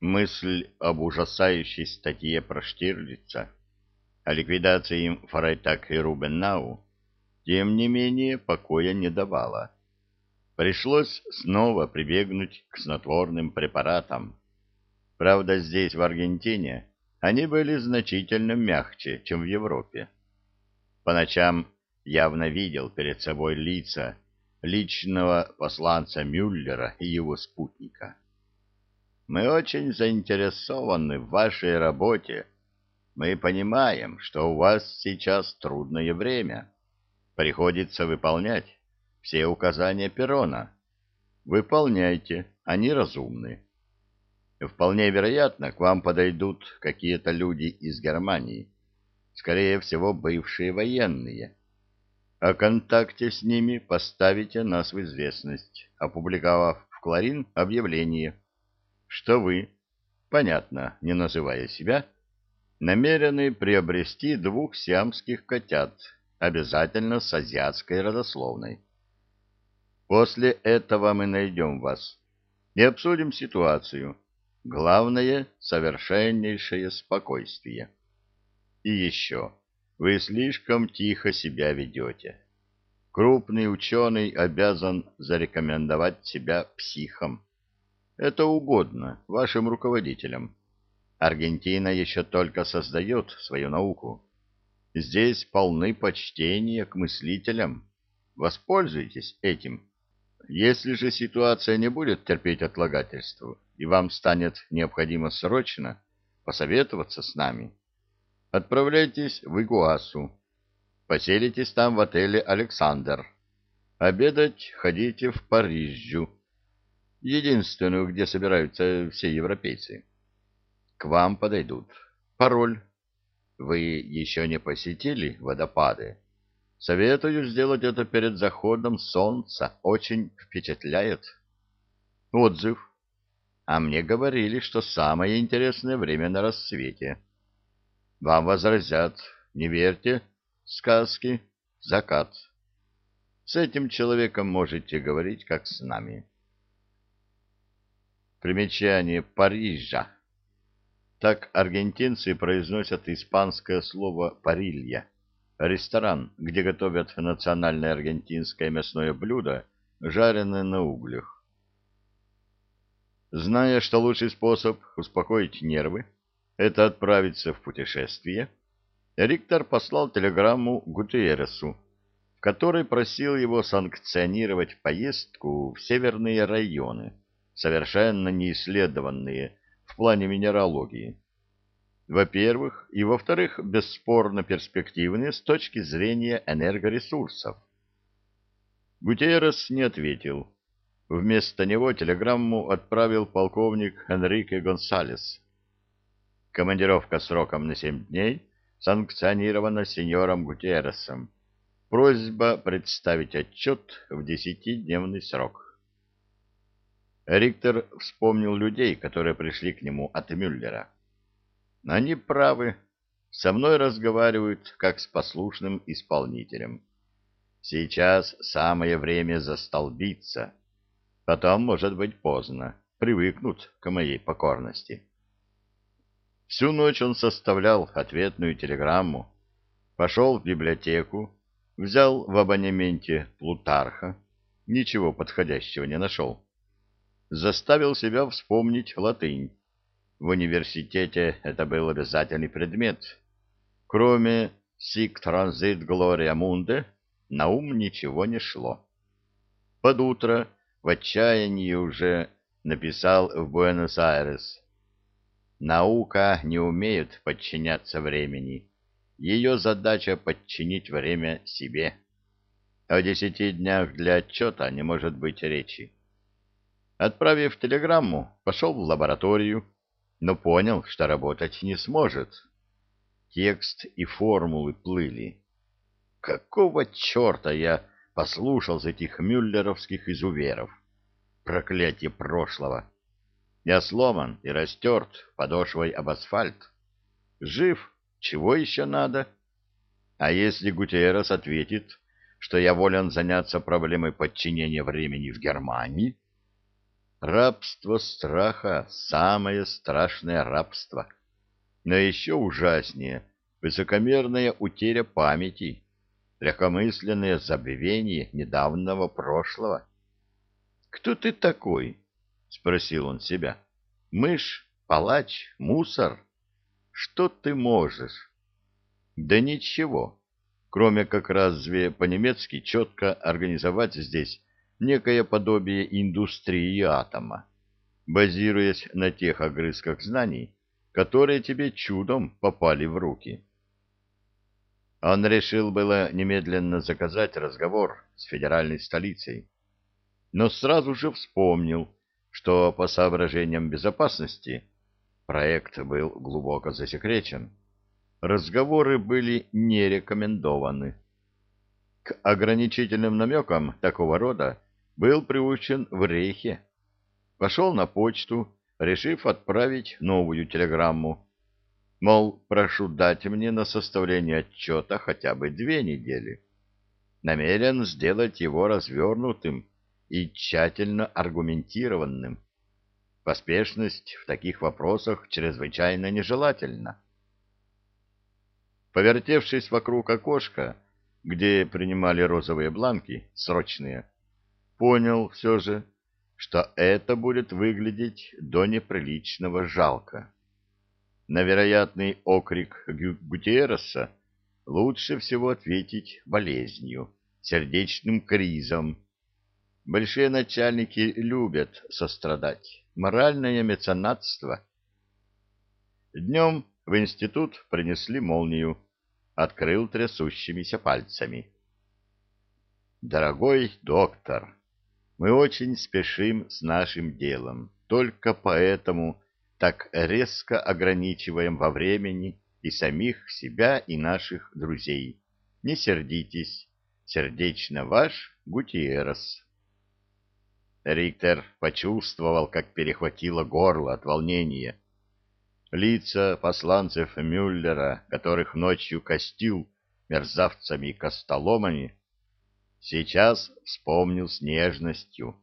Мысль об ужасающей статье про Штирлица, о ликвидации им Фрайтак и Рубеннау, тем не менее покоя не давала. Пришлось снова прибегнуть к снотворным препаратам. Правда, здесь, в Аргентине, они были значительно мягче, чем в Европе. По ночам явно видел перед собой лица личного посланца Мюллера и его спутника. Мы очень заинтересованы в вашей работе. Мы понимаем, что у вас сейчас трудное время. Приходится выполнять все указания Перона. Выполняйте, они разумны. Вполне вероятно, к вам подойдут какие-то люди из Германии, скорее всего, бывшие военные. О контакте с ними поставите нас в известность, опубликовав в Кларин объявление, что вы, понятно, не называя себя, намерены приобрести двух сиамских котят, обязательно с азиатской родословной. После этого мы найдем вас и обсудим ситуацию Главное — совершеннейшее спокойствие. И еще, вы слишком тихо себя ведете. Крупный ученый обязан зарекомендовать себя психом. Это угодно вашим руководителям. Аргентина еще только создает свою науку. Здесь полны почтения к мыслителям. Воспользуйтесь этим. Если же ситуация не будет терпеть отлагательства, и вам станет необходимо срочно посоветоваться с нами, отправляйтесь в Игуасу. Поселитесь там в отеле «Александр». Обедать ходите в Парижжу, единственную, где собираются все европейцы. К вам подойдут. Пароль. Вы еще не посетили водопады? Советую сделать это перед заходом солнца. Очень впечатляет. Отзыв. А мне говорили, что самое интересное время на рассвете. Вам возразят, не верьте, сказки, закат. С этим человеком можете говорить, как с нами. Примечание Парижа. Так аргентинцы произносят испанское слово «парилья» ресторан, где готовят национальное аргентинское мясное блюдо, жареное на углях. Зная, что лучший способ успокоить нервы — это отправиться в путешествие, Риктор послал телеграмму Гутерресу, в которой просил его санкционировать поездку в северные районы, совершенно неисследованные в плане минералогии во-первых, и во-вторых, бесспорно перспективные с точки зрения энергоресурсов. Гутеррес не ответил. Вместо него телеграмму отправил полковник Энрике Гонсалес. Командировка сроком на семь дней санкционирована сеньором Гутерресом. Просьба представить отчет в десятидневный срок. Риктор вспомнил людей, которые пришли к нему от Мюллера. Они правы. Со мной разговаривают, как с послушным исполнителем. Сейчас самое время застолбиться. Потом, может быть, поздно. Привыкнут к моей покорности. Всю ночь он составлял ответную телеграмму, пошел в библиотеку, взял в абонементе Плутарха, ничего подходящего не нашел. Заставил себя вспомнить латынь, в университете это был обязательный предмет. Кроме «Сик транзит Глория Мунде» на ум ничего не шло. Под утро в отчаянии уже написал в Буэнос-Айрес. Наука не умеет подчиняться времени. Ее задача — подчинить время себе. О десяти днях для отчета не может быть речи. Отправив телеграмму, пошел в лабораторию, но понял, что работать не сможет. Текст и формулы плыли. Какого черта я послушался этих мюллеровских изуверов? Проклятие прошлого! Я сломан и растерт подошвой об асфальт. Жив, чего еще надо? А если Гутеррес ответит, что я волен заняться проблемой подчинения времени в Германии? Рабство страха — самое страшное рабство. Но еще ужаснее — высокомерная утеря памяти, легкомысленное забвение недавнего прошлого. «Кто ты такой?» — спросил он себя. «Мышь, палач, мусор? Что ты можешь?» «Да ничего, кроме как разве по-немецки четко организовать здесь некое подобие индустрии атома, базируясь на тех огрызках знаний, которые тебе чудом попали в руки. Он решил было немедленно заказать разговор с федеральной столицей, но сразу же вспомнил, что по соображениям безопасности проект был глубоко засекречен. Разговоры были не рекомендованы. К ограничительным намекам такого рода был приучен в рейхе. Пошел на почту, решив отправить новую телеграмму. Мол, прошу дать мне на составление отчета хотя бы две недели. Намерен сделать его развернутым и тщательно аргументированным. Поспешность в таких вопросах чрезвычайно нежелательна. Повертевшись вокруг окошка, где принимали розовые бланки, срочные, понял все же, что это будет выглядеть до неприличного жалко. На вероятный окрик Гутиереса лучше всего ответить болезнью, сердечным кризом. Большие начальники любят сострадать. Моральное меценатство. Днем в институт принесли молнию. Открыл трясущимися пальцами. «Дорогой доктор!» Мы очень спешим с нашим делом, только поэтому так резко ограничиваем во времени и самих себя, и наших друзей. Не сердитесь. Сердечно ваш Гутиерос. Риктор почувствовал, как перехватило горло от волнения. Лица посланцев Мюллера, которых ночью костил мерзавцами и костоломами, сейчас вспомнил с нежностью.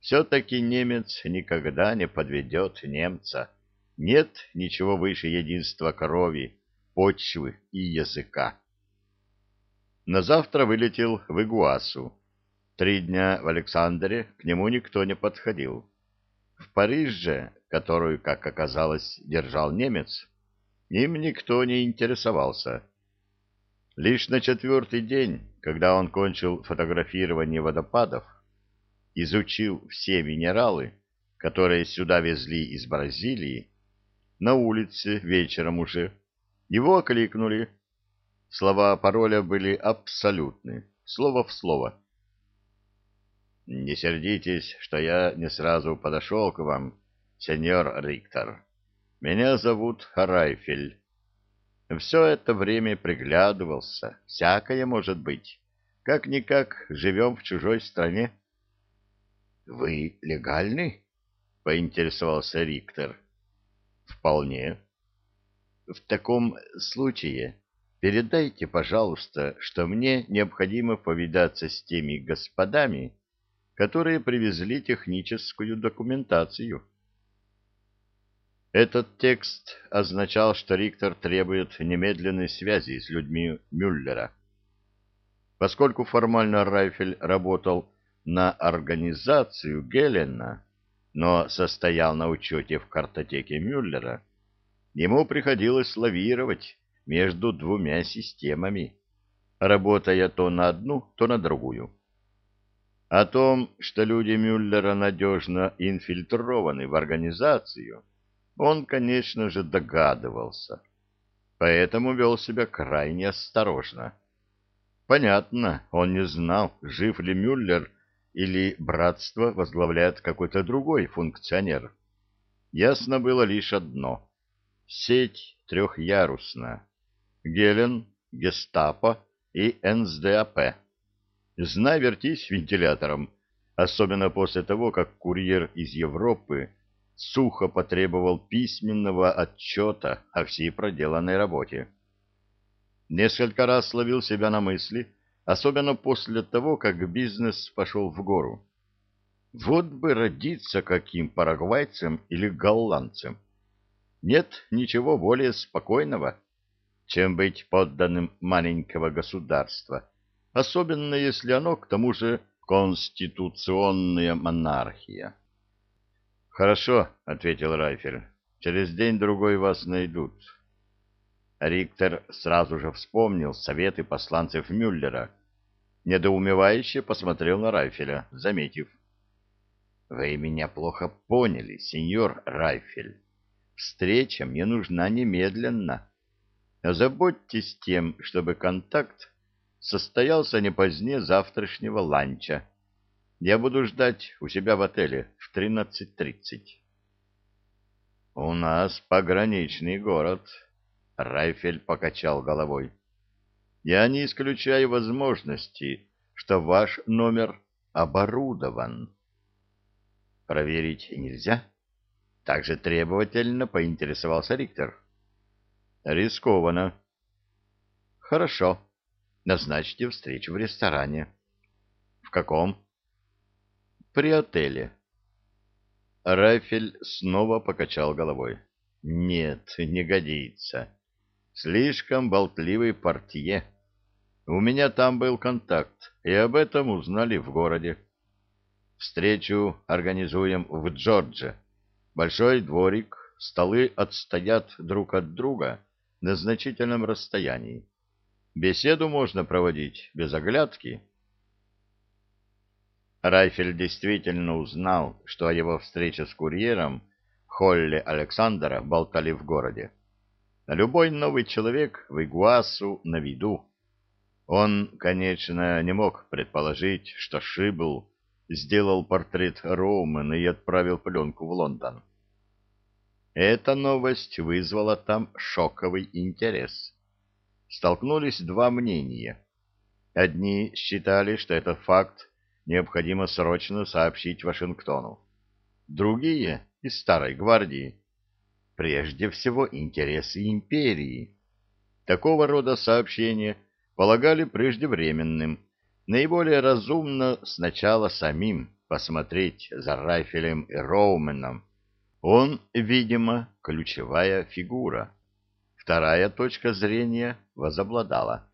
Все-таки немец никогда не подведет немца. Нет ничего выше единства крови, почвы и языка. На завтра вылетел в Игуасу. Три дня в Александре к нему никто не подходил. В Париже, которую, как оказалось, держал немец, им никто не интересовался. Лишь на четвертый день, когда он кончил фотографирование водопадов, изучил все минералы, которые сюда везли из Бразилии, на улице вечером уже, его окликнули. Слова пароля были абсолютны, слово в слово. «Не сердитесь, что я не сразу подошел к вам, сеньор Риктор. Меня зовут Райфель. Все это время приглядывался. Всякое может быть. Как-никак живем в чужой стране. — Вы легальны? — поинтересовался Риктор. — Вполне. — В таком случае передайте, пожалуйста, что мне необходимо повидаться с теми господами, которые привезли техническую документацию. — этот текст означал, что Риктор требует немедленной связи с людьми Мюллера. Поскольку формально Райфель работал на организацию Гелена, но состоял на учете в картотеке Мюллера, ему приходилось лавировать между двумя системами, работая то на одну, то на другую. О том, что люди Мюллера надежно инфильтрованы в организацию, он, конечно же, догадывался, поэтому вел себя крайне осторожно. Понятно, он не знал, жив ли Мюллер или братство возглавляет какой-то другой функционер. Ясно было лишь одно — сеть трехярусная. Гелен, Гестапо и НСДАП. Знай, вертись вентилятором, особенно после того, как курьер из Европы сухо потребовал письменного отчета о всей проделанной работе. Несколько раз ловил себя на мысли, особенно после того, как бизнес пошел в гору. Вот бы родиться каким парагвайцем или голландцем. Нет ничего более спокойного, чем быть подданным маленького государства, особенно если оно, к тому же, конституционная монархия. «Хорошо», — ответил Райфель, — «через день-другой вас найдут». Риктор сразу же вспомнил советы посланцев Мюллера. Недоумевающе посмотрел на Райфеля, заметив. «Вы меня плохо поняли, сеньор Райфель. Встреча мне нужна немедленно. Озаботьтесь тем, чтобы контакт состоялся не позднее завтрашнего ланча. Я буду ждать у себя в отеле в 13.30. У нас пограничный город. Райфель покачал головой. Я не исключаю возможности, что ваш номер оборудован. Проверить нельзя? Также требовательно поинтересовался Риктор. Рискованно. Хорошо. Назначьте встречу в ресторане. В каком? При отеле. Рафель снова покачал головой. Нет, не годится. Слишком болтливый портье. У меня там был контакт, и об этом узнали в городе. Встречу организуем в Джордже. Большой дворик, столы отстоят друг от друга на значительном расстоянии. Беседу можно проводить без оглядки. Райфель действительно узнал, что о его встрече с курьером Холли Александра болтали в городе. Любой новый человек в Игуасу на виду. Он, конечно, не мог предположить, что Шибл сделал портрет Роумена и отправил пленку в Лондон. Эта новость вызвала там шоковый интерес. Столкнулись два мнения. Одни считали, что этот факт необходимо срочно сообщить Вашингтону. Другие, из Старой Гвардии, прежде всего интересы империи. Такого рода сообщения полагали преждевременным, наиболее разумно сначала самим посмотреть за Райфелем и Роуменом. Он, видимо, ключевая фигура. Вторая точка зрения возобладала.